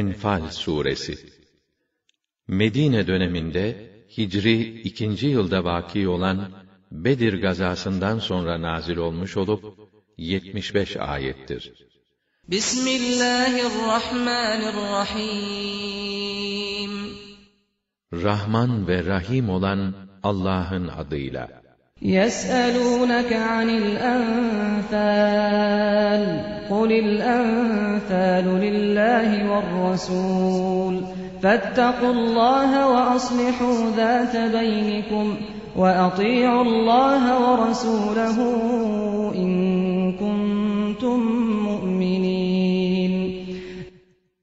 Enfal Suresi Medine döneminde Hicri ikinci yılda vaki olan Bedir gazasından sonra nazil olmuş olup 75 ayettir. Bismillahirrahmanirrahim Rahman ve Rahim olan Allah'ın adıyla. يَسْأَلُونَكَ عَنِ الْأَنفَالِ قُلِ الْأَنفَالُ لِلَّهِ وَالرَّسُولِ فَاتَّقُوا اللَّهَ وَأَصْلِحُوا ذَاتَ بَيْنِكُمْ وَأَطِيعُوا اللَّهَ وَرَسُولَهُ إِن كُنتُم مُّؤْمِنِينَ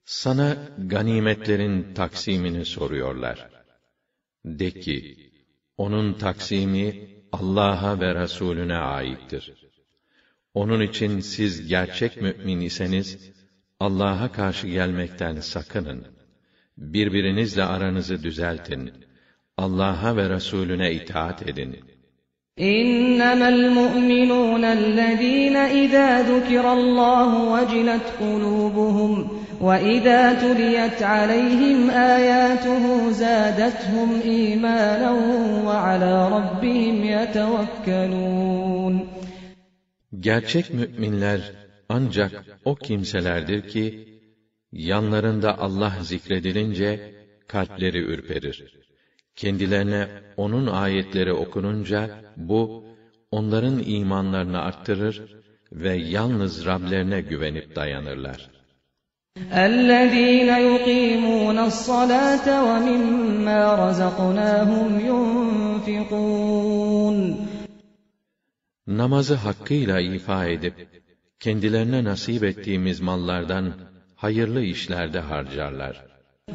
Sana ganimetlerin taksimini soruyorlar. De ki, onun taksimi Allah'a ve Resulüne aittir. Onun için siz gerçek mümin iseniz, Allah'a karşı gelmekten sakının. Birbirinizle aranızı düzeltin. Allah'a ve Resulüne itaat edin. إنما المؤمنون الذين إذا ذكر الله وجلت قلوبهم وإذا تليت عليهم آياته زادتهم إيمانا وعلى ربهم يتوكلون Gerçek müminler ancak o kimselerdir ki, yanlarında Allah zikredilince kalpleri ürperir. Kendilerine onun ayetleri okununca bu onların imanlarını arttırır ve yalnız Rablerine güvenip dayanırlar. الذين يقيمون الصلاة ومما رزقناهم ينفقون Namazı hakkıyla ifa edip, kendilerine nasip ettiğimiz mallardan hayırlı işlerde harcarlar.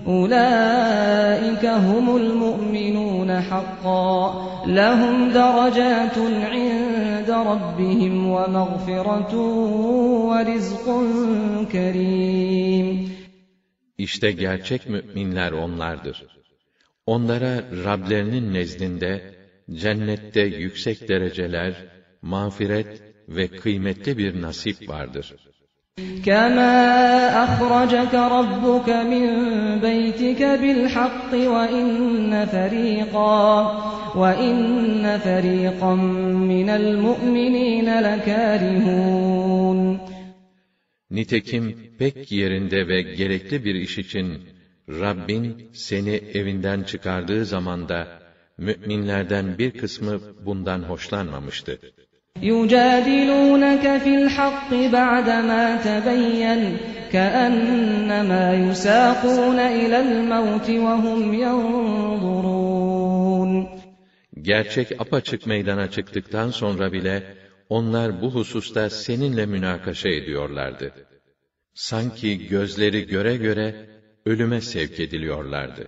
أولئك هم المؤمنون حقا لهم درجات عند ربهم ومغفرة ورزق كريم İşte gerçek müminler onlardır. Onlara Rablerinin nezdinde cennette yüksek dereceler, mağfiret ve kıymetli bir nasip vardır. كما أخرجك ربك من بيتك بالحق وإن فريقا وإن فريقا من المؤمنين لكارهون Nitekim pek yerinde ve gerekli bir iş için Rabbin seni evinden çıkardığı zamanda müminlerden bir kısmı bundan hoşlanmamıştı. يجادلونك في الحق بعدما تبين كأنما يساقون إلى الموت وهم ينظرون Gerçek apaçık meydana çıktıktan sonra bile onlar bu hususta seninle münakaşa ediyorlardı. Sanki gözleri göre göre ölüme sevk ediliyorlardı.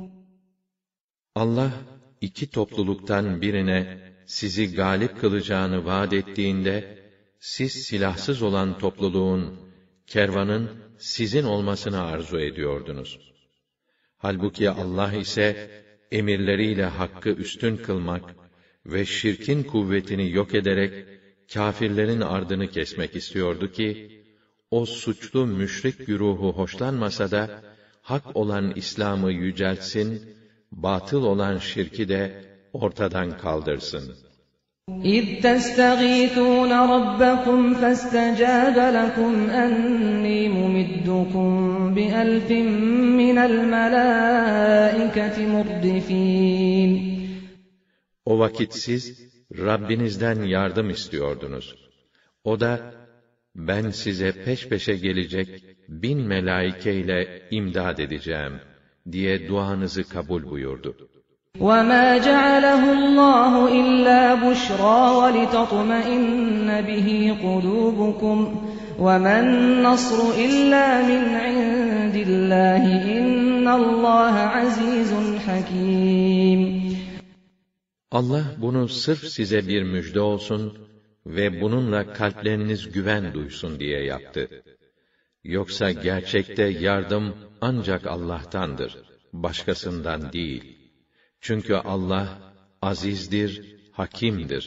Allah iki topluluktan birine sizi galip kılacağını vaat ettiğinde siz silahsız olan topluluğun kervanın sizin olmasını arzu ediyordunuz. Halbuki Allah ise emirleriyle hakkı üstün kılmak ve şirkin kuvvetini yok ederek kâfirlerin ardını kesmek istiyordu ki o suçlu müşrik güruhu hoşlanmasa da hak olan İslam'ı yüceltsin batıl olan şirki de ortadan kaldırsın. إِذْ تَسْتَغِيثُونَ رَبَّكُمْ فَاسْتَجَابَ لَكُمْ أَنِّي مُمِدُّكُمْ بِأَلْفٍ مِّنَ الْمَلَائِكَةِ مُرْدِفِينَ O vakit siz Rabbinizden yardım istiyordunuz. O da ben size peş peşe gelecek bin melaike ile imdad edeceğim diye duanızı kabul buyurdu. وَمَا جَعَلَهُ اللَّهُ إِلَّا بُشْرَىٰ وَلِتَطْمَئِنَّ بِهِ قُلُوبُكُمْ وَمَا النَّصْرُ إِلَّا مِنْ عِندِ الله إن الله عزيز حكيم Allah bunu sırf size bir müjde olsun ve bununla kalpleriniz güven duysun diye yaptı. Yoksa gerçekte yardım ancak Allah'tandır, başkasından değil. Çünkü Allah azizdir, hakimdir,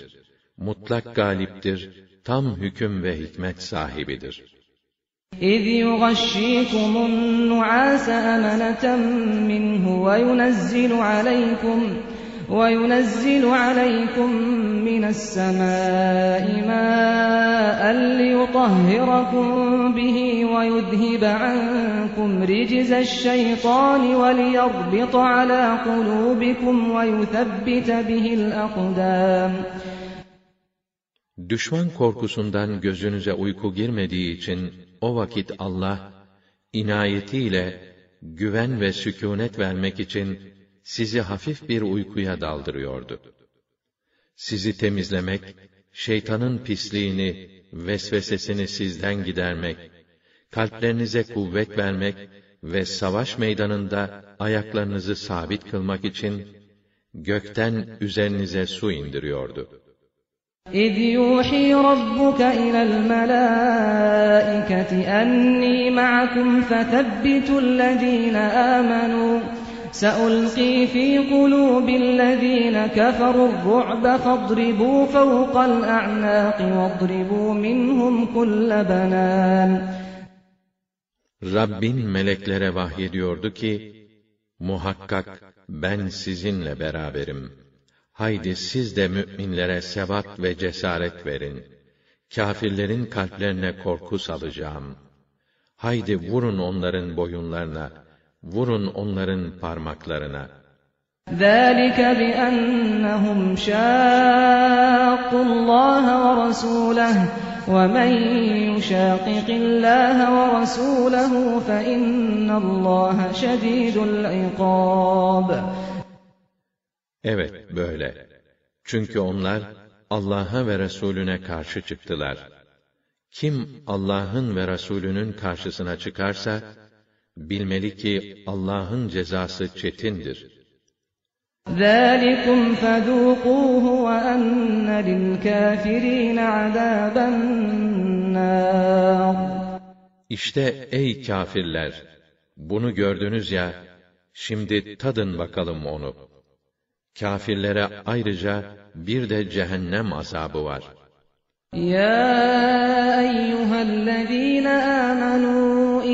mutlak galiptir, tam hüküm ve hikmet sahibidir. إذ يغشيكم النعاس أمنة منه وينزل عليكم وينزل عليكم من السماء ماء ليطهركم به ويذهب عنكم رجز الشيطان وليربط على قلوبكم ويثبت به الأقدام Düşman korkusundan gözünüze uyku girmediği için o vakit Allah inayetiyle güven ve sükûnet vermek için sizi hafif bir uykuya daldırıyordu. Sizi temizlemek, şeytanın pisliğini, vesvesesini sizden gidermek, kalplerinize kuvvet vermek ve savaş meydanında ayaklarınızı sabit kılmak için gökten üzerinize su indiriyordu. إذ يوحي ربك إلى الملائكة أني معكم فثبتوا الذين آمنوا سألقي في قلوب الذين كفروا الرعب فاضربوا فوق الأعناق واضربوا منهم كل بنان Rabbin meleklere vahyediyordu ki, muhakkak ben sizinle beraberim. Haydi siz de müminlere sebat ve cesaret verin. Kafirlerin kalplerine korku salacağım. Haydi vurun onların boyunlarına, vurun onların parmaklarına. ذلك بأنهم شاقوا الله ورسوله ومن يشاقق الله ورسوله فإن الله شديد العقاب Evet, böyle. Çünkü onlar Allah'a ve Resulüne karşı çıktılar. Kim Allah'ın ve Resulünün karşısına çıkarsa, bilmeli ki Allah'ın cezası çetindir. ذَٰلِكُمْ فَذُوقُوهُ وَأَنَّ لِلْكَافِرِينَ عَذَابَ النَّارِ İşte ey kâfirler! Bunu gördünüz ya, şimdi tadın bakalım onu. Kâfirlere ayrıca bir de cehennem azabı var. يا أيها الذين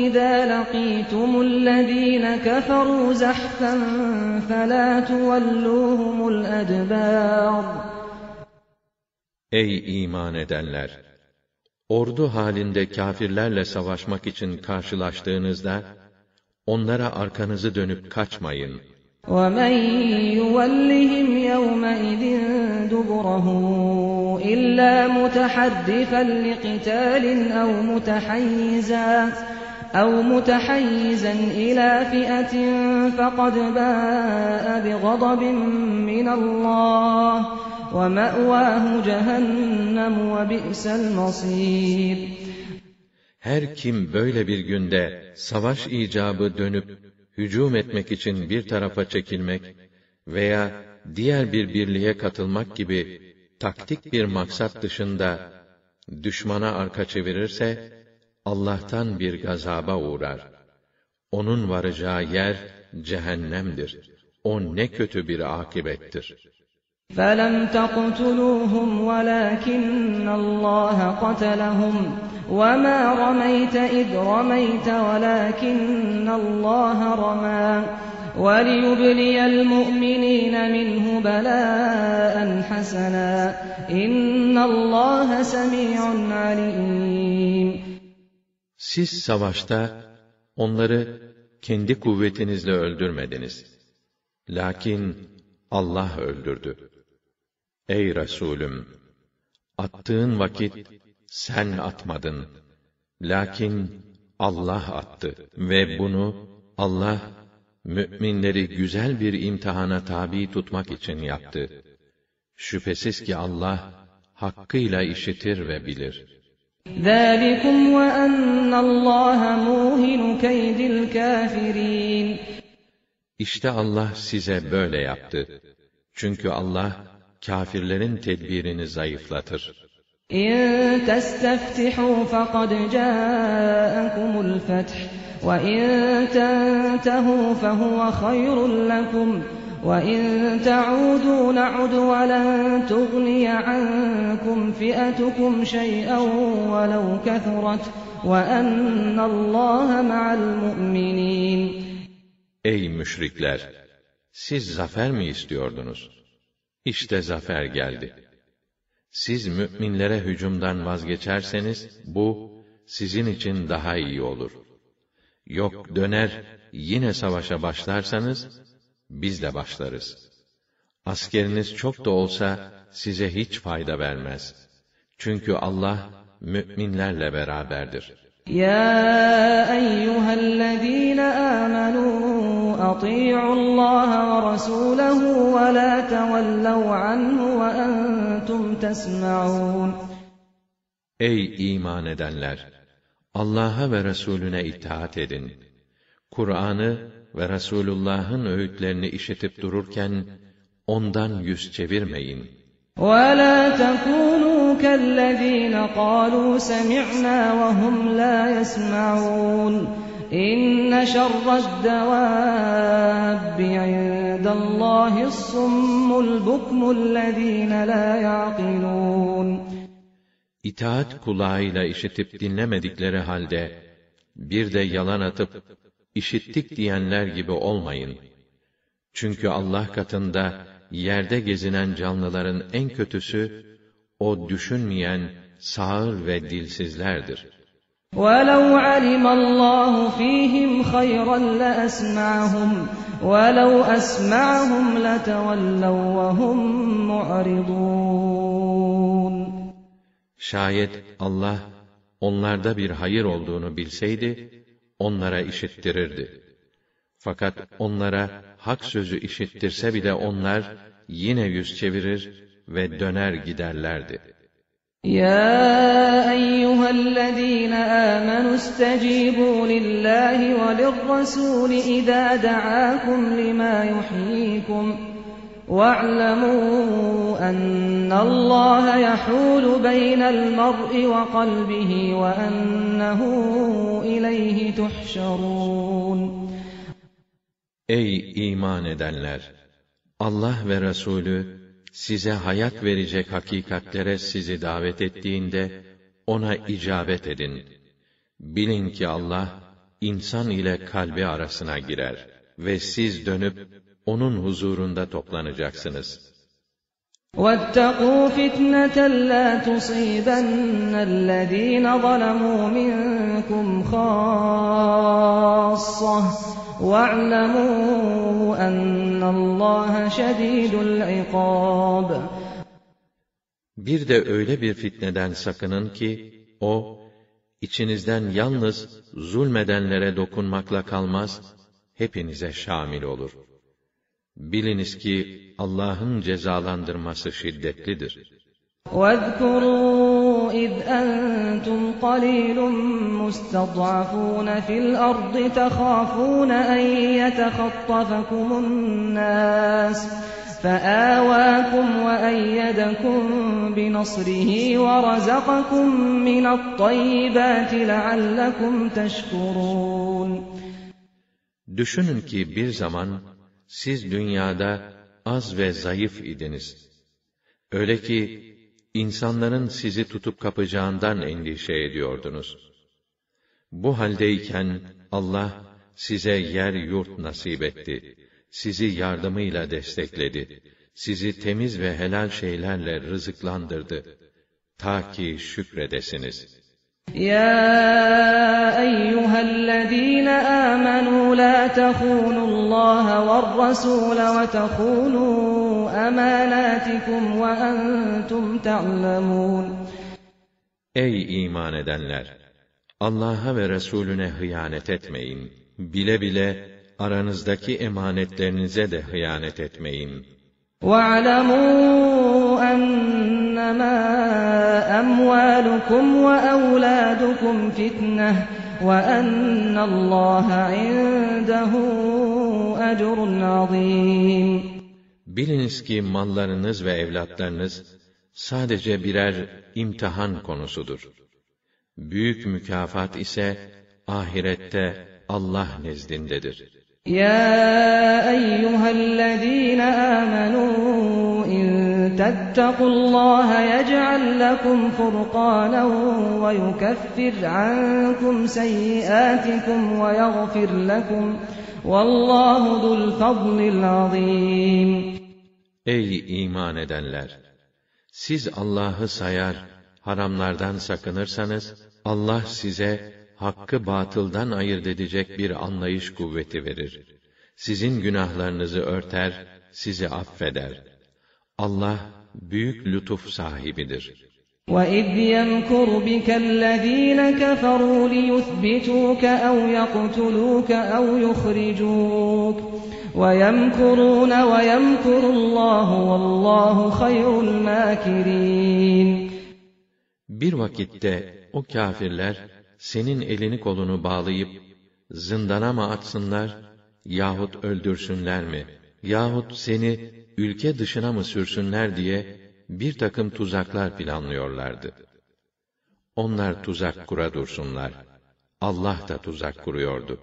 آمنوا إذا لقيتم الذين كفروا زحفا فلا تولوهم الأدبار Ey iman edenler! Ordu halinde kâfirlerle savaşmak için karşılaştığınızda, onlara arkanızı dönüp kaçmayın. ومن يولهم يومئذ دبره إلا متحرفا لقتال أو متحيزا أو متحيزا إلى فئة فقد باء بغضب من الله ومأواه جهنم وبئس المصير Her kim böyle bir günde savaş icabı dönüp hücum etmek için bir tarafa çekilmek veya diğer bir birliğe katılmak gibi taktik bir maksat dışında düşmana arka çevirirse Allah'tan bir gazaba uğrar. Onun varacağı yer cehennemdir. O ne kötü bir akibettir. فَلَمْ تَقْتُلُوهُمْ وَلَكِنَّ اللَّهَ قَتَلَهُمْ وَمَا رَمَيْتَ إِذْ رَمَيْتَ وَلَكِنَّ اللَّهَ رَمَى وَلِيُبْلِيَ الْمُؤْمِنِينَ مِنْهُ بَلَاءً حَسَنًا إِنَّ اللَّهَ سَمِيعٌ عَلِيمٌ siz savaşta onları kendi kuvvetinizle öldürmediniz. Lakin Allah öldürdü. Ey Resulüm! Attığın vakit sen atmadın. Lakin Allah attı. Ve bunu Allah, müminleri güzel bir imtihana tabi tutmak için yaptı. Şüphesiz ki Allah, hakkıyla işitir ve bilir. ذَٰلِكُمْ وَأَنَّ اللّٰهَ مُوهِنُ كَيْدِ الْكَافِرِينَ İşte Allah size böyle yaptı. Çünkü Allah, kâfirlerin tedbirini zayıflatır. إِن تَسْتَفْتِحُوا فَقَدْ جَاءَكُمُ الْفَتْحُ وَإِن تَنْتَهُوا فَهُوَ خَيْرٌ لَكُمْ وَإِن تَعُودُوا نَعُدْ وَلَن تُغْنِيَ عَنكُمْ فِئَتُكُمْ شَيْئًا وَلَوْ كَثُرَتْ وَأَنَّ اللّٰهَ مَعَ الْمُؤْمِنِينَ Ey müşrikler! Siz zafer mi istiyordunuz? İşte zafer geldi. Siz müminlere hücumdan vazgeçerseniz, bu, sizin için daha iyi olur. Yok döner, yine savaşa başlarsanız, biz de başlarız. Askeriniz çok da olsa, size hiç fayda vermez. Çünkü Allah müminlerle beraberdir. Ya eyyühellezîne âmenû ati'ullâhe ve rasûlehu ve lâ tevellev anhu ve entum tesma'ûn. Ey iman edenler! Allah'a ve Resulüne itaat edin. Kur'an'ı ve Resulullah'ın öğütlerini işitip dururken, ondan yüz çevirmeyin.'' ولا تكونوا كالذين قالوا سمعنا وهم لا يسمعون إن شر الدواب عند الله الصم البكم الذين لا يعقلون İtaat kulağıyla işitip dinlemedikleri halde, bir de yalan atıp, işittik diyenler gibi olmayın. Çünkü Allah katında, yerde gezinen canlıların en kötüsü, o düşünmeyen, sağır ve dilsizlerdir. وَلَوْ عَلِمَ اللّٰهُ ف۪يهِمْ خَيْرًا لَأَسْمَعَهُمْ وَلَوْ أَسْمَعَهُمْ لَتَوَلَّوْا وَهُمْ مُعْرِضُونَ Şayet Allah, onlarda bir hayır olduğunu bilseydi, onlara işittirirdi. Fakat onlara hak sözü işittirse bile onlar, yine yüz çevirir ve döner giderlerdi. يا أيها الذين آمنوا استجيبوا لله وللرسول إذا دعاكم لما يحييكم واعلموا أن الله يحول بين المرء وقلبه وأنه إليه تحشرون Ey iman edenler! Allah ve Resulü, size hayat verecek hakikatlere sizi davet ettiğinde, ona icabet edin. Bilin ki Allah, insan ile kalbi arasına girer ve siz dönüp, onun huzurunda toplanacaksınız. واتقوا فتنة لا تصيبن الذين ظلموا منكم خاصة واعلموا أن الله شديد العقاب Bir de öyle bir fitneden sakının ki, o, içinizden yalnız zulmedenlere dokunmakla kalmaz, hepinize şamil olur. Biliniz ki Allah'ın cezalandırması şiddetlidir. واذكروا إذ أنتم قليل مستضعفون في الأرض تخافون أن يتخطفكم الناس فآواكم وأيدكم بنصره ورزقكم من الطيبات لعلكم تشكرون Düşünün ki bir zaman siz dünyada az ve zayıf idiniz. Öyle ki insanların sizi tutup kapacağından endişe ediyordunuz. Bu haldeyken Allah size yer yurt nasip etti. Sizi yardımıyla destekledi. Sizi temiz ve helal şeylerle rızıklandırdı. Ta ki şükredesiniz. Ya eyyühellezîne âmenû lâ tehûnû Allâhe ve Rasûle ve tehûnû أماناتكم وأنتم تعلمون Ey iman edenler! Allah'a ve Resulüne hıyanet etmeyin. Bile bile aranızdaki emanetlerinize de hıyanet etmeyin. وَاعْلَمُوا أَنَّمَا أَمْوَالُكُمْ وَأَوْلَادُكُمْ فِتْنَةٌ وَأَنَّ اللّٰهَ عِندَهُ أَجْرٌ عَظِيمٌ Biliniz ki mallarınız ve evlatlarınız sadece birer imtihan konusudur. Büyük mükafat ise ahirette Allah nezdindedir. Ya eyyühellezîne âmenû in tettequllâhe yec'al lekum furqânen ve yukeffir ankum seyyiâtikum ve yaghfir lekum. Ey iman edenler! Siz Allah'ı sayar, haramlardan sakınırsanız, Allah size hakkı batıldan ayırt edecek bir anlayış kuvveti verir. Sizin günahlarınızı örter, sizi affeder. Allah büyük lütuf sahibidir.'' وَإِذْ يَمْكُرُ بِكَ الَّذ۪ينَ كَفَرُوا لِيُثْبِتُوكَ أَوْ يَقْتُلُوكَ أَوْ يُخْرِجُوكَ وَيَمْكُرُونَ وَيَمْكُرُ اللّٰهُ وَاللّٰهُ خَيْرُ الْمَاكِرِينَ Bir vakitte o kâfirler, senin elini kolunu bağlayıp, zindana mı atsınlar, yahut öldürsünler mi, yahut seni ülke dışına mı sürsünler diye, bir takım tuzaklar planlıyorlardı. Onlar tuzak kura dursunlar. Allah da tuzak kuruyordu.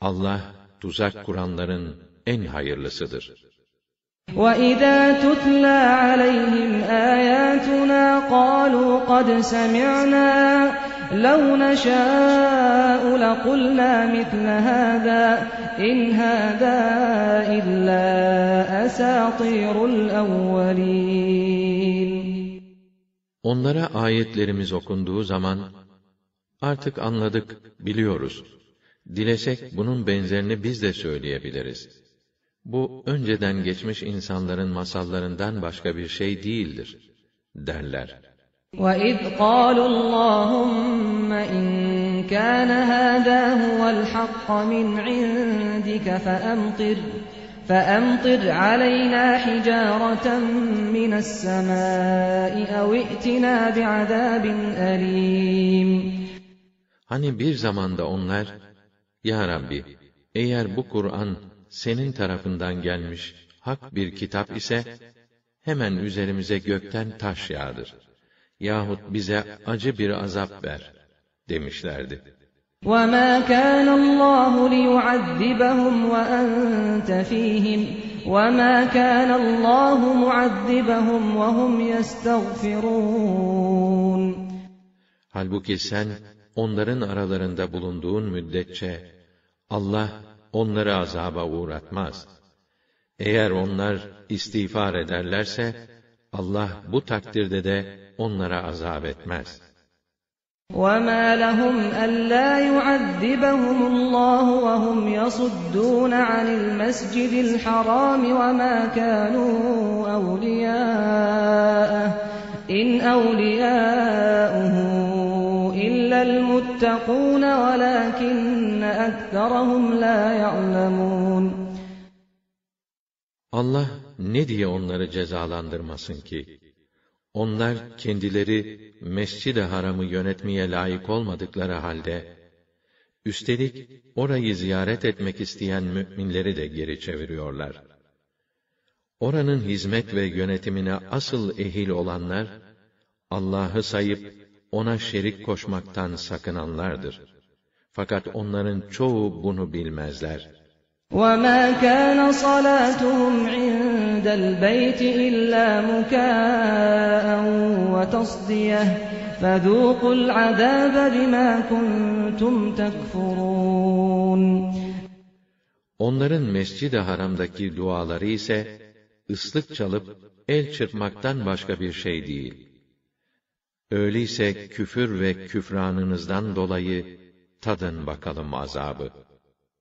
Allah, tuzak kuranların en hayırlısıdır. وَإِذَا تُتْلَى عَلَيْهِمْ آيَاتُنَا قَالُوا قَدْ سَمِعْنَا لَوْ نَشَاءُ لَقُلْنَا مِثْلَ هَذَا إِنْ هَذَا إِلَّا أَسَاطِيرُ الْأَوَّلِينَ Onlara ayetlerimiz okunduğu zaman, artık anladık, biliyoruz. Dilesek bunun benzerini biz de söyleyebiliriz. Bu önceden geçmiş insanların masallarından başka bir şey değildir derler. وَإِذْ قَالُوا اللَّهُمَّ إِن كَانَ هَذَا هُوَ الْحَقَّ مِنْ عِندِكَ فَأَمْطِرْ فَأَمْطِرْ عَلَيْنَا حِجَارَةً مِنَ السَّمَاءِ أَوْ ائْتِنَا بِعَذَابٍ أَلِيمٍ Hani bir zamanda onlar, Ya Rabbi, eğer bu Kur'an senin tarafından gelmiş hak bir kitap ise, hemen üzerimize gökten taş yağdır. Yahut bize acı bir azap ver, demişlerdi. وَمَا كَانَ اللّٰهُ لِيُعَذِّبَهُمْ وَأَنْتَ ف۪يهِمْ وَمَا كَانَ اللّٰهُ مُعَذِّبَهُمْ وَهُمْ يَسْتَغْفِرُونَ Halbuki sen, onların aralarında bulunduğun müddetçe, Allah onları azaba uğratmaz. Eğer onlar istiğfar ederlerse, Allah bu takdirde de onlara azap etmez. وَمَا لَهُمْ أَلَّا يُعَذِّبَهُمُ اللّٰهُ وَهُمْ يَصُدُّونَ عَنِ الْمَسْجِدِ الْحَرَامِ وَمَا كَانُوا أَوْلِيَاءَهُ إِنْ أَوْلِيَاؤُهُ إِلَّا الْمُتَّقُونَ وَلَكِنَّ أَكْثَرَهُمْ لَا يَعْلَمُونَ Allah ne diye onları cezalandırmasın ki? Onlar kendileri Mescid-i Haram'ı yönetmeye layık olmadıkları halde, üstelik orayı ziyaret etmek isteyen müminleri de geri çeviriyorlar. Oranın hizmet ve yönetimine asıl ehil olanlar, Allah'ı sayıp ona şerik koşmaktan sakınanlardır. Fakat onların çoğu bunu bilmezler. وَمَا كَانَ صَلَاتُهُمْ عِندَ الْبَيْتِ إِلَّا مُكَاءً وَتَصْدِيَةً فَذُوقُوا الْعَذَابَ بِمَا كُنْتُمْ تَكْفُرُونَ Onların Mescid-i Haram'daki duaları ise, ıslık çalıp, el çırpmaktan başka bir şey değil. Öyleyse küfür ve küfranınızdan dolayı, tadın bakalım azabı.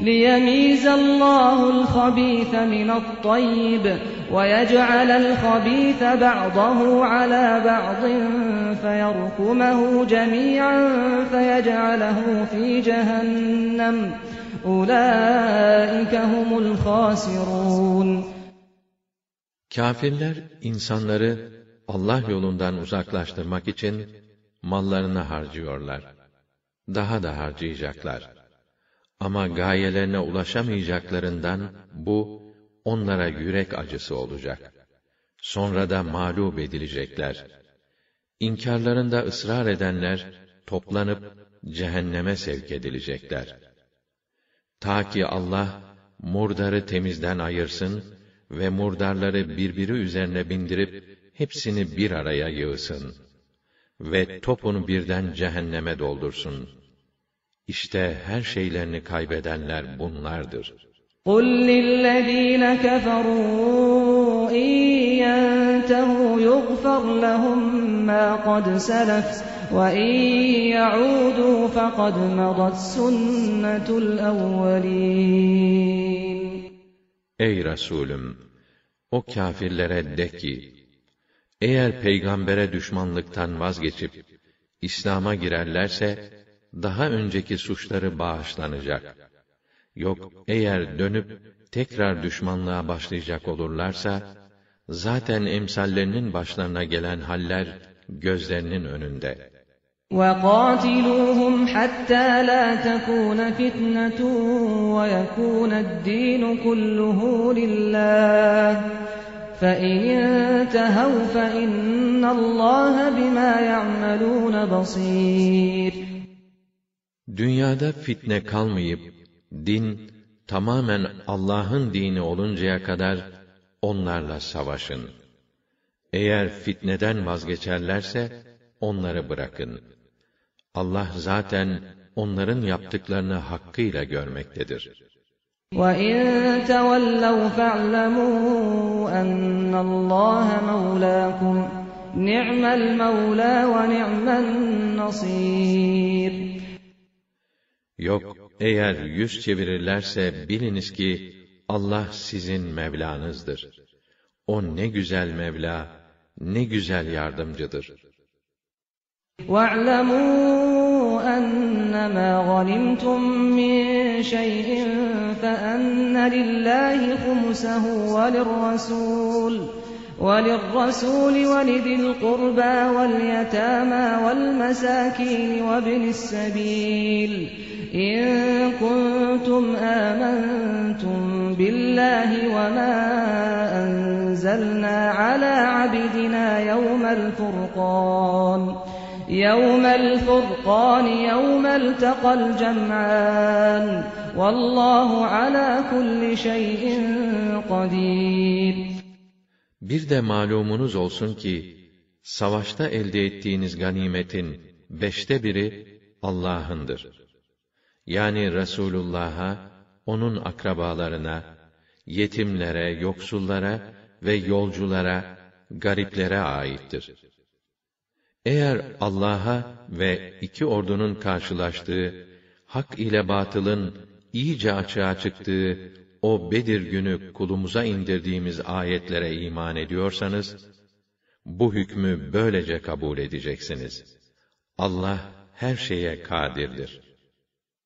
ليميز الله الخبيث من الطيب ويجعل الخبيث بعضه على بعض فيركمه جميعا فيجعله في جهنم أولئك هم الخاسرون Kafirler insanları Allah yolundan uzaklaştırmak için mallarını harcıyorlar. Daha da harcayacaklar. Ama gayelerine ulaşamayacaklarından bu onlara yürek acısı olacak. Sonra da mağlup edilecekler. İnkarlarında ısrar edenler toplanıp cehenneme sevk edilecekler. Ta ki Allah murdarı temizden ayırsın ve murdarları birbiri üzerine bindirip hepsini bir araya yığsın ve topunu birden cehenneme doldursun. İşte her şeylerini kaybedenler bunlardır. قُلْ لِلَّذ۪ينَ كَفَرُوا اِنْ يَنْتَهُوا يُغْفَرْ لَهُمْ مَا قَدْ سَلَفْ وَاِنْ يَعُودُوا فَقَدْ مَضَتْ سُنَّةُ الْاَوَّلِينَ Ey Resulüm! O kâfirlere de ki, eğer peygambere düşmanlıktan vazgeçip, İslam'a girerlerse, daha önceki suçları bağışlanacak. Yok, eğer dönüp, tekrar düşmanlığa başlayacak olurlarsa, zaten emsallerinin başlarına gelen haller, gözlerinin önünde. وَقَاتِلُوهُمْ حَتَّى لَا تَكُونَ فِتْنَةٌ وَيَكُونَ الدِّينُ كُلُّهُ لِلَّهِ فَإِنِ انْتَهَوْا فَإِنَّ اللّٰهَ بِمَا يَعْمَلُونَ بَصِيرٌ Dünyada fitne kalmayıp, din tamamen Allah'ın dini oluncaya kadar onlarla savaşın. Eğer fitneden vazgeçerlerse onları bırakın. Allah zaten onların yaptıklarını hakkıyla görmektedir. وَاِنْ تَوَلَّوْا فَاعْلَمُوا اَنَّ اللّٰهَ مَوْلَاكُمْ نِعْمَ الْمَوْلَى وَنِعْمَ النَّصِيرُ Yok, eğer yüz çevirirlerse biliniz ki Allah sizin Mevlanızdır. O ne güzel Mevla, ne güzel yardımcıdır. وَاعْلَمُوا أَنَّمَا غَنِمْتُم مِّن شَيْءٍ فَأَنَّ لِلَّهِ خُمُسَهُ وَلِلرَّسُولِ وَلِلرَّسُولِ وَلِذِي الْقُرْبَى وَالْيَتَامَى وَالْمَسَاكِينِ وَابْنِ السَّبِيلِ إِن كُنتُمْ آمَنتُم بِاللَّهِ وَمَا أَنزَلْنَا عَلَىٰ عَبْدِنَا يَوْمَ الْفُرْقَانِ يَوْمَ الْفُرْقَانِ يَوْمَ الْتَقَى الْجَمْعَانِ وَاللّٰهُ عَلَىٰ كُلِّ شَيْءٍ قَدِيرٌ Bir de malumunuz olsun ki, savaşta elde ettiğiniz ganimetin beşte biri Allah'ındır. Yani Resulullah'a, onun akrabalarına, yetimlere, yoksullara ve yolculara, gariplere aittir. Eğer Allah'a ve iki ordunun karşılaştığı, hak ile batılın iyice açığa çıktığı o Bedir günü kulumuza indirdiğimiz ayetlere iman ediyorsanız, bu hükmü böylece kabul edeceksiniz. Allah her şeye kadirdir.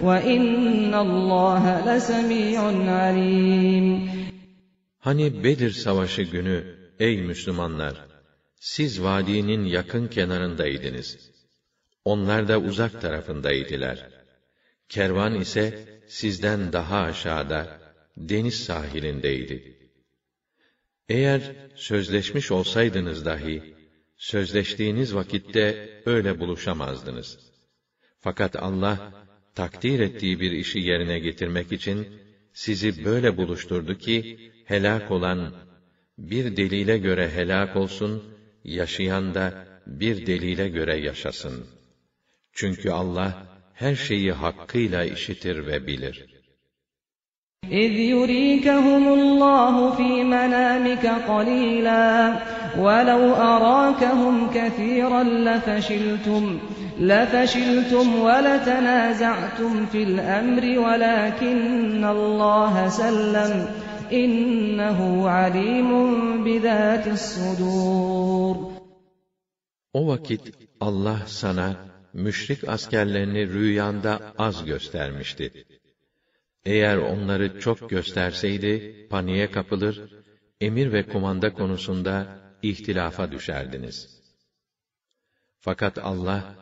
وَإِنَّ اللّٰهَ لَسَمِيعٌ عَلِيمٌ Hani Bedir Savaşı günü, ey Müslümanlar! Siz vadinin yakın kenarındaydınız. Onlar da uzak tarafındaydılar. Kervan ise sizden daha aşağıda, deniz sahilindeydi. Eğer sözleşmiş olsaydınız dahi, sözleştiğiniz vakitte öyle buluşamazdınız. Fakat Allah, takdir ettiği bir işi yerine getirmek için, sizi böyle buluşturdu ki, helak olan, bir delile göre helak olsun, yaşayan da bir delile göre yaşasın. Çünkü Allah, her şeyi hakkıyla işitir ve bilir. إذ يريكهم الله في منامك قليلا ولو أراكهم كثيرا لفشلتم لفشلتم ولتنازعتم في الأمر ولكن الله سلم إنه عليم بذات الصدور O vakit Allah sana müşrik askerlerini rüyanda az göstermişti. Eğer onları çok gösterseydi, paniğe kapılır, emir ve kumanda konusunda ihtilafa düşerdiniz. Fakat Allah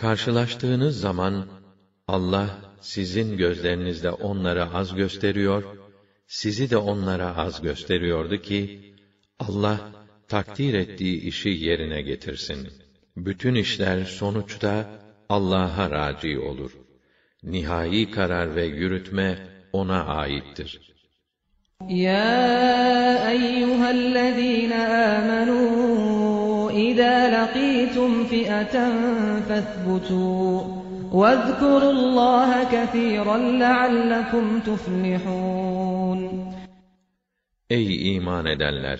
Karşılaştığınız zaman Allah sizin gözlerinizde onlara az gösteriyor, sizi de onlara az gösteriyordu ki Allah takdir ettiği işi yerine getirsin. Bütün işler sonuçta Allah'a raci olur. Nihai karar ve yürütme ona aittir. Ya eyyühellezîne لقيتم فئة فاثبتوا واذكروا الله كثيرا لعلكم تفلحون Ey iman edenler!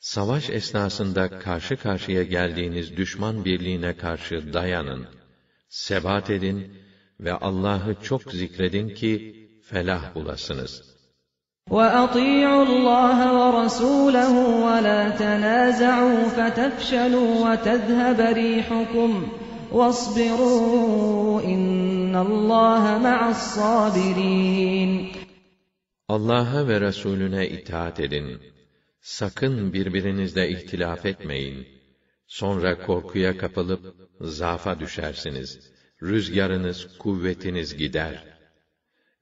Savaş esnasında karşı karşıya geldiğiniz düşman birliğine karşı dayanın, sebat edin ve Allah'ı çok zikredin ki felah bulasınız.'' وَأَطِيعُوا اللَّهَ وَرَسُولَهُ وَلَا تَنَازَعُوا فَتَفْشَلُوا وَتَذْهَبَ رِيحُكُمْ وَاصْبِرُوا إِنَّ اللَّهَ مَعَ الصَّابِرِينَ Allah'a ve Resulüne itaat edin. Sakın birbirinizle ihtilaf etmeyin. Sonra korkuya kapılıp zafa düşersiniz. Rüzgarınız, kuvvetiniz gider.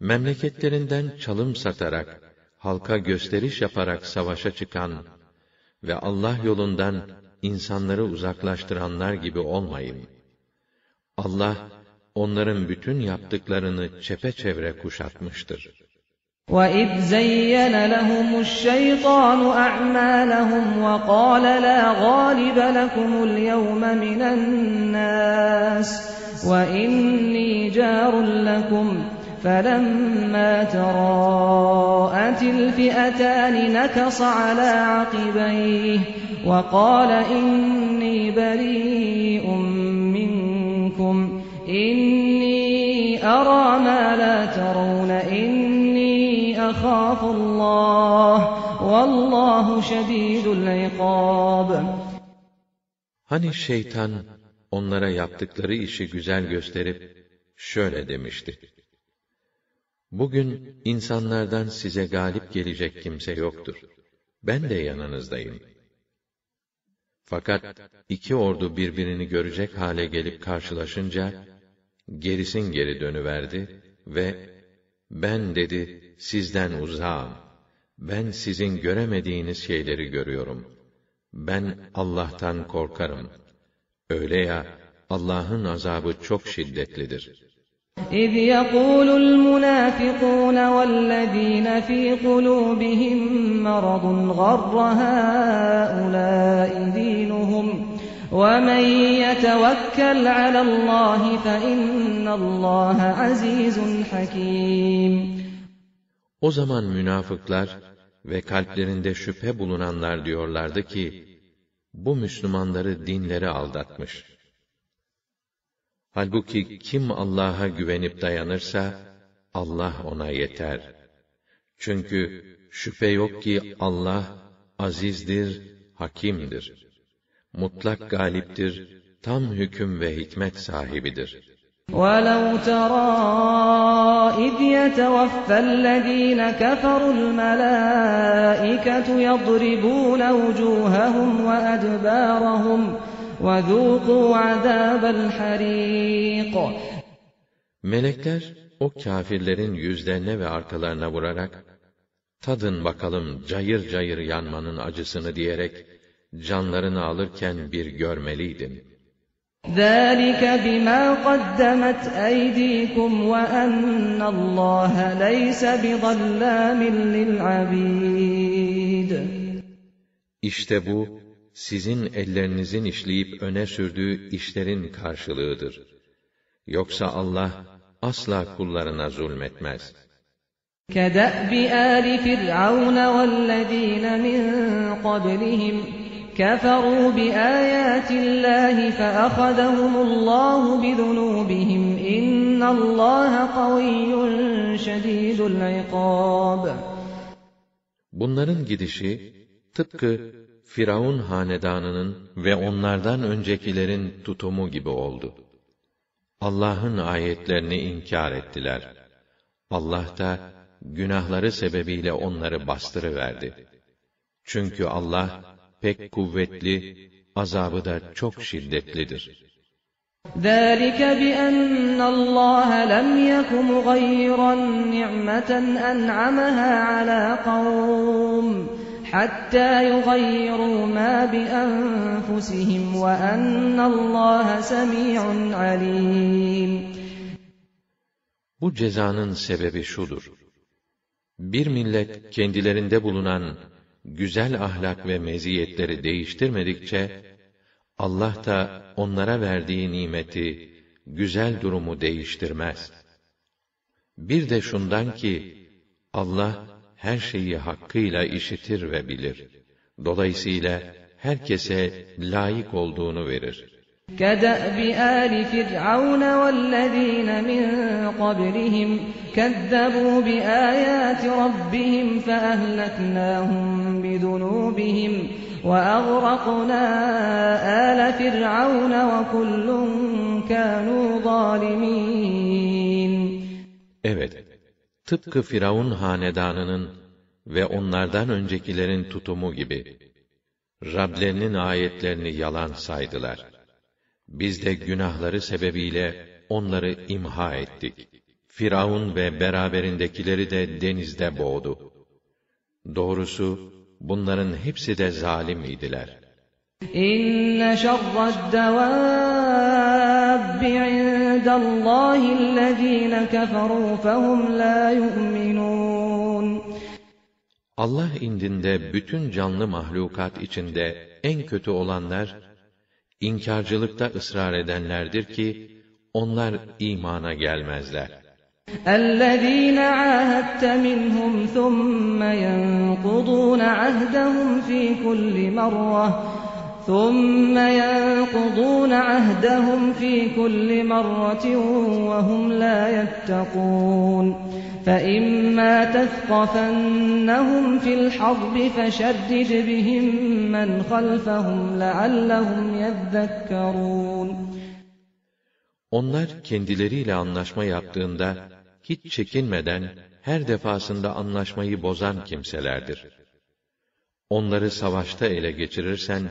Memleketlerinden çalım satarak, halka gösteriş yaparak savaşa çıkan ve Allah yolundan insanları uzaklaştıranlar gibi olmayın. Allah, onların bütün yaptıklarını çepeçevre kuşatmıştır. وَإِذْ زَيَّنَ لَهُمُ الشَّيْطَانُ أَعْمَالَهُمْ وَقَالَ لَا غَالِبَ لَكُمُ الْيَوْمَ مِنَ النَّاسِ وَإِنِّي جَارٌ لَكُمْ فَلَمَّا تَرَاءَتِ الْفِئَتَانِ نَكَصَ عَلَى عَقِبَيْهِ وَقَالَ إِنِّي بَرِيءٌ مِّنكُمْ إِنِّي أَرَىٰ مَا لَا تَرَوْنَ إِنِّي أَخَافُ اللَّهَ وَاللَّهُ شَدِيدُ الْعِقَابِ Hani şeytan onlara yaptıkları işi güzel gösterip şöyle demişti. Bugün insanlardan size galip gelecek kimse yoktur. Ben de yanınızdayım. Fakat iki ordu birbirini görecek hale gelip karşılaşınca gerisin geri dönüverdi ve ben dedi sizden uzağım. Ben sizin göremediğiniz şeyleri görüyorum. Ben Allah'tan korkarım. Öyle ya Allah'ın azabı çok şiddetlidir. إذ يقول المنافقون والذين في قلوبهم مرض غر هؤلاء دينهم ومن يتوكل على الله فإن الله عزيز حكيم O zaman münafıklar ve kalplerinde şüphe bulunanlar diyorlardı ki, bu Müslümanları dinleri aldatmış. Halbuki kim Allah'a güvenip dayanırsa, Allah ona yeter. Çünkü şüphe yok ki Allah azizdir, hakimdir. Mutlak galiptir, tam hüküm ve hikmet sahibidir. ولو ترى إذ يتوفى الذين كفروا الملائكة يضربون وجوههم وأدبارهم وَذُوقُوا عَذَابَ الْحَرِيقِ Melekler, o kâfirlerin yüzlerine ve arkalarına vurarak, tadın bakalım cayır cayır yanmanın acısını diyerek, canlarını alırken bir görmeliydin. ذَٰلِكَ بِمَا قَدَّمَتْ أَيْدِيكُمْ وَأَنَّ اللّٰهَ لَيْسَ بِظَلَّامٍ لِلْعَبِيدِ İşte bu, sizin ellerinizin işleyip öne sürdüğü işlerin karşılığıdır. Yoksa Allah asla kullarına zulmetmez. كَدَأْبِ آلِ فِرْعَوْنَ وَالَّذ۪ينَ مِنْ قَبْلِهِمْ كَفَرُوا بِآيَاتِ اللّٰهِ فَأَخَذَهُمُ اللّٰهُ بِذُنُوبِهِمْ اِنَّ اللّٰهَ قَوِيٌّ شَد۪يدُ الْعِقَابِ Bunların gidişi tıpkı Firavun hanedanının ve onlardan öncekilerin tutumu gibi oldu. Allah'ın ayetlerini inkar ettiler. Allah da günahları sebebiyle onları bastırıverdi. Çünkü Allah pek kuvvetli, azabı da çok şiddetlidir. ذَٰلِكَ بِأَنَّ اللّٰهَ لَمْ يَكُ مُغَيِّرًا نِعْمَةً أَنْعَمَهَا عَلَى قَوْمٍ حَتَّى يُغَيِّرُوا مَا بِأَنفُسِهِمْ وَأَنَّ اللّٰهَ سَمِيعٌ عَلِيمٌ Bu cezanın sebebi şudur. Bir millet kendilerinde bulunan güzel ahlak ve meziyetleri değiştirmedikçe, Allah da onlara verdiği nimeti, güzel durumu değiştirmez. Bir de şundan ki, Allah, her şeyi hakkıyla işitir ve bilir. Dolayısıyla herkese layık olduğunu verir. كَدَأْبِ آلِ فِرْعَوْنَ وَالَّذ۪ينَ مِنْ قَبْلِهِمْ كَذَّبُوا بِآيَاتِ رَبِّهِمْ فَأَهْلَكْنَاهُمْ بِذُنُوبِهِمْ وَأَغْرَقْنَا آلَ فِرْعَوْنَ وَكُلٌّ كَانُوا ظَالِمِينَ Evet, tıpkı Firavun hanedanının ve onlardan öncekilerin tutumu gibi, Rablerinin ayetlerini yalan saydılar. Biz de günahları sebebiyle onları imha ettik. Firavun ve beraberindekileri de denizde boğdu. Doğrusu, bunların hepsi de zalim idiler. İnne şerre'd-devâbbi indallâhillezîne keferû fehum lâ yu'minûn. Allah indinde bütün canlı mahlukat içinde en kötü olanlar, inkarcılıkta ısrar edenlerdir ki, onlar imana gelmezler. الذين عاهدت منهم ثم ينقضون عهدهم في كل مرة ثم ينقضون عهدهم في كل مرة وهم لا يتقون فإما تثقفنهم في الحرب فشرد بهم من خلفهم لعلهم يذكرون Onlar kendileriyle anlaşma yaptığında hiç çekinmeden her defasında anlaşmayı bozan kimselerdir. Onları savaşta ele geçirirsen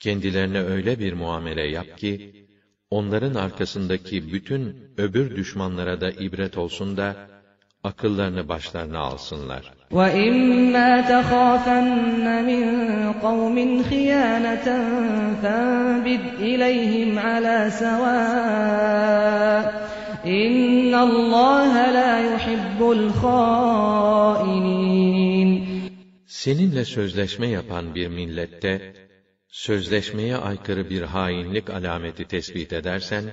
kendilerine öyle bir muamele yap ki onların arkasındaki bütün öbür düşmanlara da ibret olsun da akıllarını başlarına alsınlar.'' وَإِمَّا تَخَافَنَّ مِنْ قَوْمٍ خِيَانَةً فَانبِذْ إِلَيْهِمْ عَلَى سَوَاءٍ إِنَّ اللّٰهَ لَا يُحِبُّ الْخَائِنِينَ Seninle sözleşme yapan bir millette, sözleşmeye aykırı bir hainlik alameti tespit edersen,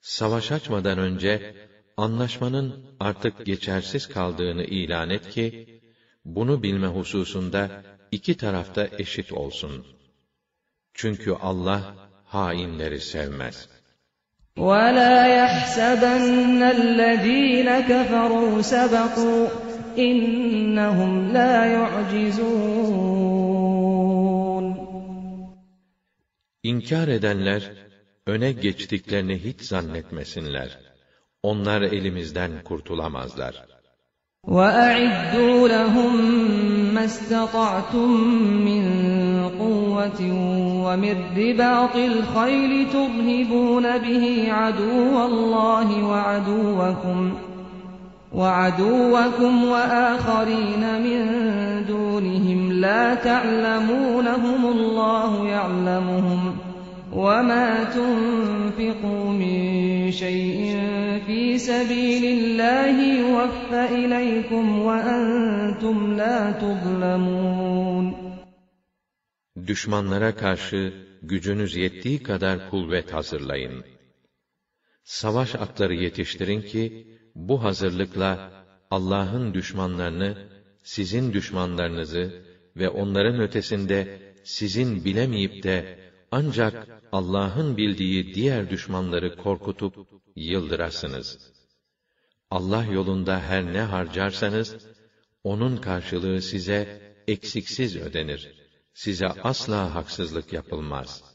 savaş açmadan önce, anlaşmanın artık geçersiz kaldığını ilan et ki, bunu bilme hususunda iki tarafta eşit olsun. Çünkü Allah hainleri sevmez. وَلَا يَحْسَبَنَّ الَّذ۪ينَ كَفَرُوا سَبَقُوا اِنَّهُمْ لَا يُعْجِزُونَ İnkar edenler, öne geçtiklerini hiç zannetmesinler. Onlar elimizden kurtulamazlar. وَأَعِدُّوا لَهُم مَّا اسْتَطَعْتُم مِّن قُوَّةٍ وَمِن رِّبَاطِ الْخَيْلِ تُرْهِبُونَ بِهِ عَدُوَّ اللَّهِ وَعَدُوَّكُمْ وَعَدُوَّكُمْ وَآخَرِينَ مِن دُونِهِمْ لَا تَعْلَمُونَهُمُ اللَّهُ يَعْلَمُهُمْ ۚ وَمَا تُنفِقُوا مِن شَيْءٍ فِي سَبِيلِ اللّٰهِ يُوَفَّ إِلَيْكُمْ وَأَنْتُمْ لَا تُظْلَمُونَ Düşmanlara karşı gücünüz yettiği kadar kuvvet hazırlayın. Savaş atları yetiştirin ki, bu hazırlıkla Allah'ın düşmanlarını, sizin düşmanlarınızı ve onların ötesinde sizin bilemeyip de ancak Allah'ın bildiği diğer düşmanları korkutup yıldırasınız. Allah yolunda her ne harcarsanız, onun karşılığı size eksiksiz ödenir. Size asla haksızlık yapılmaz.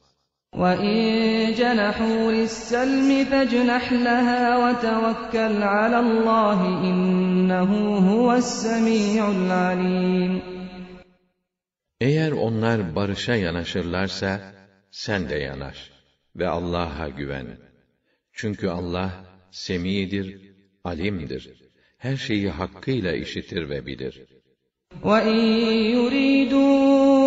وَاِنْ جَنَحُوا لِلسَّلْمِ فَاجْنَحْ لَهَا وَتَوَكَّلْ عَلَى اللّٰهِ اِنَّهُ هُوَ السَّمِيعُ الْعَلِيمُ Eğer onlar barışa yanaşırlarsa, sen de yanaş ve Allah'a güven. Çünkü Allah semidir, alimdir. Her şeyi hakkıyla işitir ve bilir. وَاِنْ يُرِيدُوا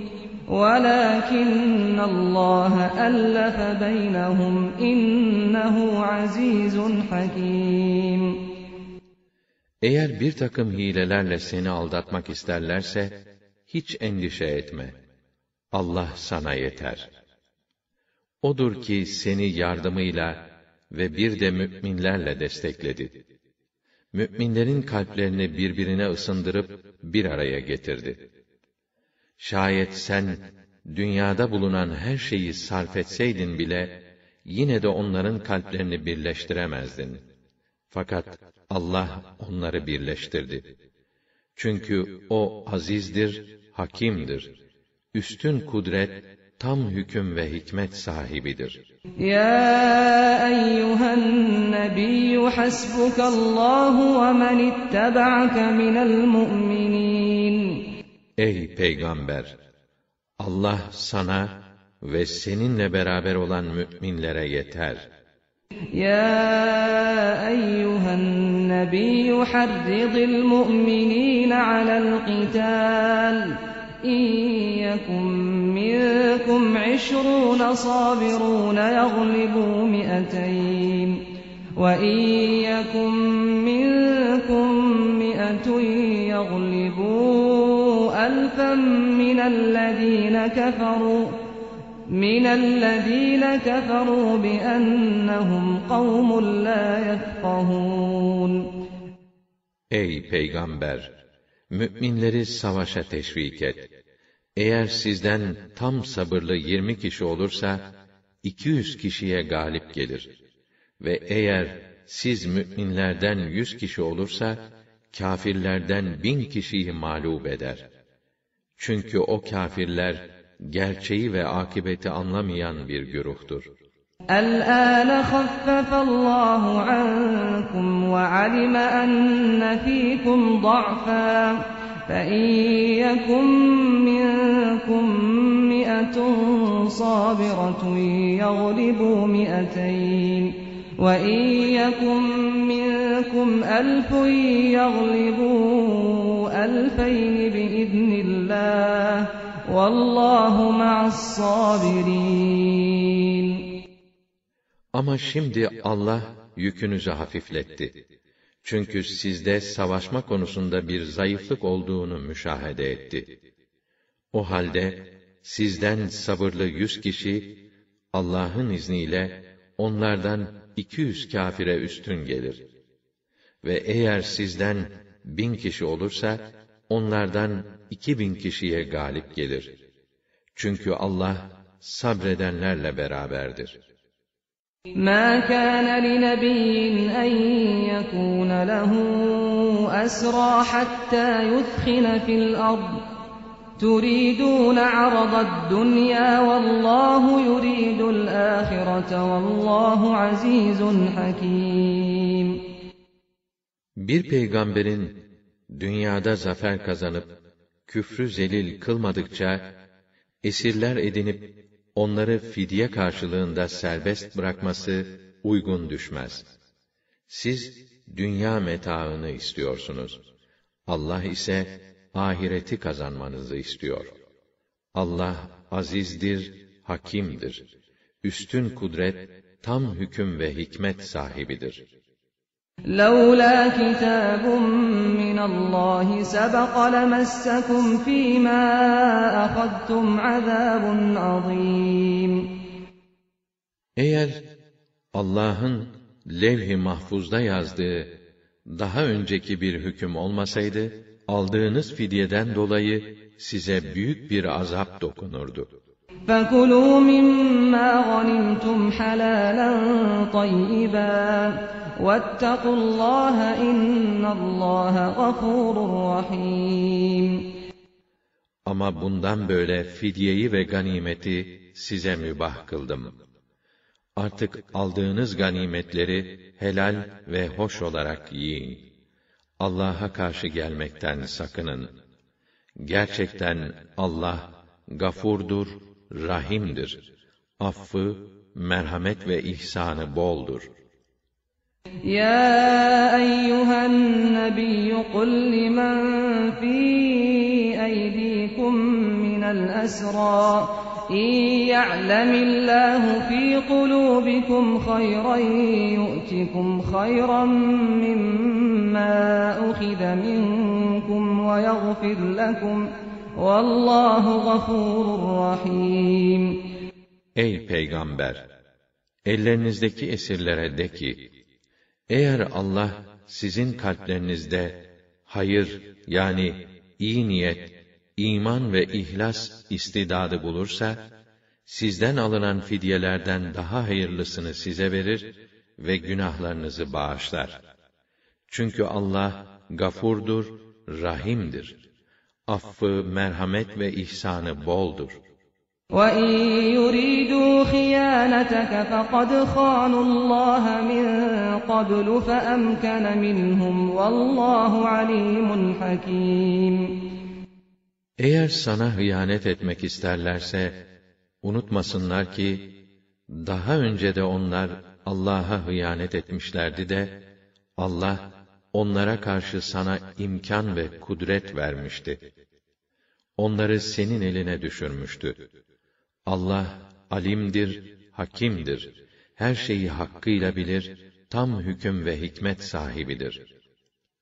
وَلَكِنَّ اللّٰهَ أَلَّفَ بَيْنَهُمْ اِنَّهُ عَز۪يزٌ حَك۪يمٌ Eğer bir takım hilelerle seni aldatmak isterlerse, hiç endişe etme. Allah sana yeter. Odur ki seni yardımıyla ve bir de müminlerle destekledi. Müminlerin kalplerini birbirine ısındırıp bir araya getirdi. Şayet sen dünyada bulunan her şeyi sarf etseydin bile yine de onların kalplerini birleştiremezdin. Fakat Allah onları birleştirdi. Çünkü o azizdir, hakimdir. Üstün kudret, tam hüküm ve hikmet sahibidir. Ya eyyühen nebiyyü hasbukallahu ve men ittebaaka minel mu'minin. Ey peygamber! Allah sana ve seninle beraber olan müminlere yeter. يا أيها النبي حرض المؤمنين على القتال إن يكن منكم عشرون صابرون يغلبوا مئتين وإن يكن منكم مئة يغلبوا ألفا من الذين كفروا من الذين كفروا بأنهم قوم لا يفقهون Ey peygamber! Müminleri savaşa teşvik et. Eğer sizden tam sabırlı yirmi kişi olursa, iki yüz kişiye galip gelir. Ve eğer siz müminlerden yüz kişi olursa, kâfirlerden bin kişiyi mağlup eder. Çünkü o kâfirler, gerçeği ve akibeti anlamayan bir güruhtur. الآن خفف الله عنكم وعلم أن فيكم ضعفا فإن يكن منكم مئة صابرة يغلبوا مئتين وإن يكن منكم ألف يغلبوا ألفين بإذن الله والله مع الصابرين Ama şimdi Allah yükünüzü hafifletti. Çünkü sizde savaşma konusunda bir zayıflık olduğunu müşahede etti. O halde sizden sabırlı yüz kişi Allah'ın izniyle onlardan 200 kafire üstün gelir. Ve eğer sizden bin kişi olursa, onlardan iki bin kişiye galip gelir. Çünkü Allah sabredenlerle beraberdir. ما كان لنبي أن يكون له أسرى حتى يثخن في الأرض تريدون عرض الدنيا والله يريد الآخرة والله عزيز حكيم Bir peygamberin dünyada zafer kazanıp küfrü zelil kılmadıkça esirler edinip onları fidye karşılığında serbest bırakması uygun düşmez. Siz dünya metaını istiyorsunuz. Allah ise ahireti kazanmanızı istiyor. Allah azizdir, hakimdir. Üstün kudret, tam hüküm ve hikmet sahibidir. لولا كتاب من الله سبق لمسكم فيما أخذتم عذاب عظيم Eğer Allah'ın levh-i mahfuzda yazdığı daha önceki bir hüküm olmasaydı, aldığınız fidyeden dolayı size büyük bir azap dokunurdu. فكلوا مما غنمتم حلالا طيبا واتقوا الله إن الله غفور رحيم Ama bundan böyle fidyeyi ve ganimeti size mübah kıldım. Artık aldığınız ganimetleri helal ve hoş olarak yiyin. Allah'a karşı gelmekten sakının. Gerçekten Allah gafurdur, rahimdir. Affı, merhamet ve ihsanı boldur. Ya eyyühen nebiyyü kul limen fî eydikum minel esrâ إن يعلم الله في قلوبكم خيرا يؤتكم خيرا مما أخذ منكم ويغفر لكم والله غفور رحيم Ey peygamber! Ellerinizdeki esirlere de ki, eğer Allah sizin kalplerinizde hayır yani iyi niyet, iman ve ihlas istidadı bulursa, sizden alınan fidyelerden daha hayırlısını size verir ve günahlarınızı bağışlar. Çünkü Allah gafurdur, rahimdir. Affı, merhamet ve ihsanı boldur. وَإِن يُرِيدُوا خِيَانَتَكَ فَقَدْ خَانُوا اللَّهَ مِن قَبْلُ فَأَمْكَنَ مِنْهُمْ وَاللّٰهُ عَلِيمٌ حَكِيمٌ eğer sana hıyanet etmek isterlerse, unutmasınlar ki, daha önce de onlar Allah'a hıyanet etmişlerdi de, Allah, onlara karşı sana imkan ve kudret vermişti. Onları senin eline düşürmüştü. Allah, alimdir, hakimdir. Her şeyi hakkıyla bilir, tam hüküm ve hikmet sahibidir.''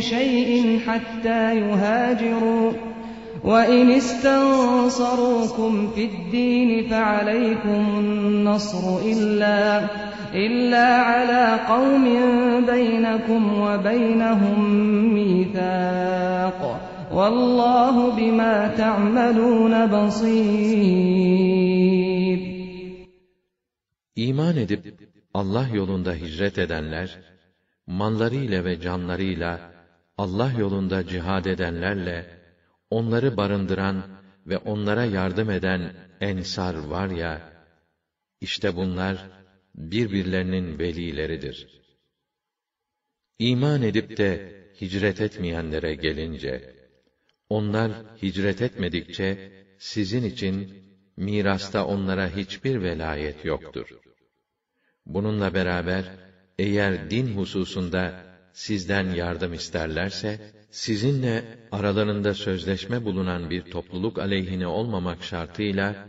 شيء حتى يهاجروا وَإِنِ اسْتَنصَرُوكُمْ فِي الدِّينِ فَعَلَيْكُمُ النَّصْرُ إِلَّا إِلَّا عَلَى قَوْمٍ بَيْنَكُمْ وَبَيْنَهُم مِّيثَاقٌ وَاللَّهُ بِمَا تَعْمَلُونَ بَصِيرٌ İman edip Allah yolunda hicret edenler, mallarıyla ve canlarıyla Allah yolunda cihad edenlerle, onları barındıran ve onlara yardım eden ensar var ya, işte bunlar birbirlerinin velileridir. İman edip de hicret etmeyenlere gelince, onlar hicret etmedikçe sizin için mirasta onlara hiçbir velayet yoktur. Bununla beraber eğer din hususunda sizden yardım isterlerse sizinle aralarında sözleşme bulunan bir topluluk aleyhine olmamak şartıyla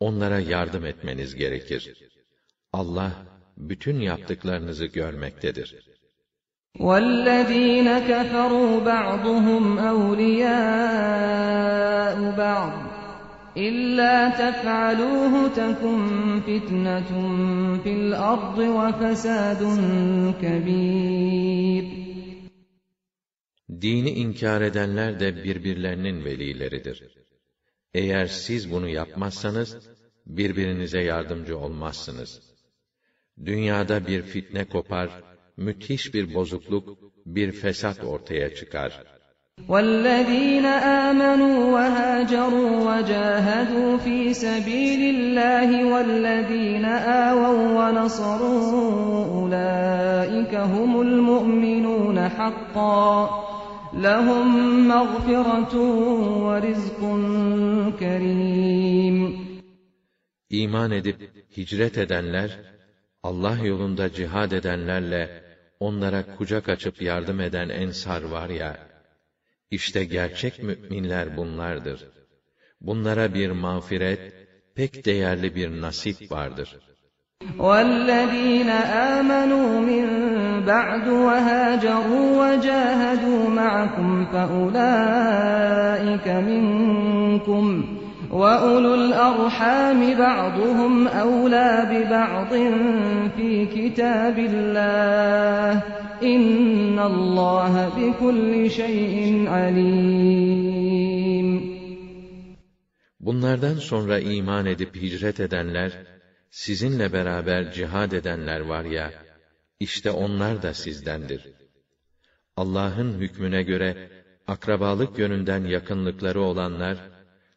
onlara yardım etmeniz gerekir. Allah bütün yaptıklarınızı görmektedir. وَالَّذ۪ينَ كَفَرُوا بَعْضُهُمْ أَوْلِيَاءُ بَعْضٍ İlla tef'aluhu tekun fitnetun fil ardı ve fesadun kebir. Dini inkar edenler de birbirlerinin velileridir. Eğer siz bunu yapmazsanız, birbirinize yardımcı olmazsınız. Dünyada bir fitne kopar, müthiş bir bozukluk, bir fesat ortaya çıkar.'' وَالَّذ۪ينَ آمَنُوا وَهَاجَرُوا وَجَاهَدُوا ف۪ي سَب۪يلِ اللّٰهِ وَالَّذ۪ينَ آوَوا وَنَصَرُوا أُولَٰئِكَ هُمُ الْمُؤْمِنُونَ حَقًّا لَهُمْ مَغْفِرَةٌ وَرِزْقٌ كَرِيمٌ İman edip hicret edenler, Allah yolunda cihad edenlerle onlara kucak açıp yardım eden ensar var ya, işte gerçek müminler bunlardır. Bunlara bir mağfiret, pek değerli bir nasip vardır. وَالَّذ۪ينَ آمَنُوا مِنْ بَعْدُ وَهَاجَرُوا وَجَاهَدُوا مَعَكُمْ فَأُولَٰئِكَ مِنْكُمْ وَأُولُو الْأَرْحَامِ بَعْضُهُمْ أَوْلَى بِبَعْضٍ فِي كِتَابِ اللّٰهِ إِنَّ اللّٰهَ بِكُلِّ شَيْءٍ عَلِيمٌ Bunlardan sonra iman edip hicret edenler, sizinle beraber cihad edenler var ya, işte onlar da sizdendir. Allah'ın hükmüne göre, akrabalık yönünden yakınlıkları olanlar,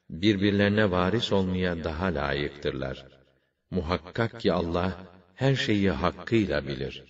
birbirlerine varis olmaya daha layıktırlar. Muhakkak ki Allah, her şeyi hakkıyla bilir.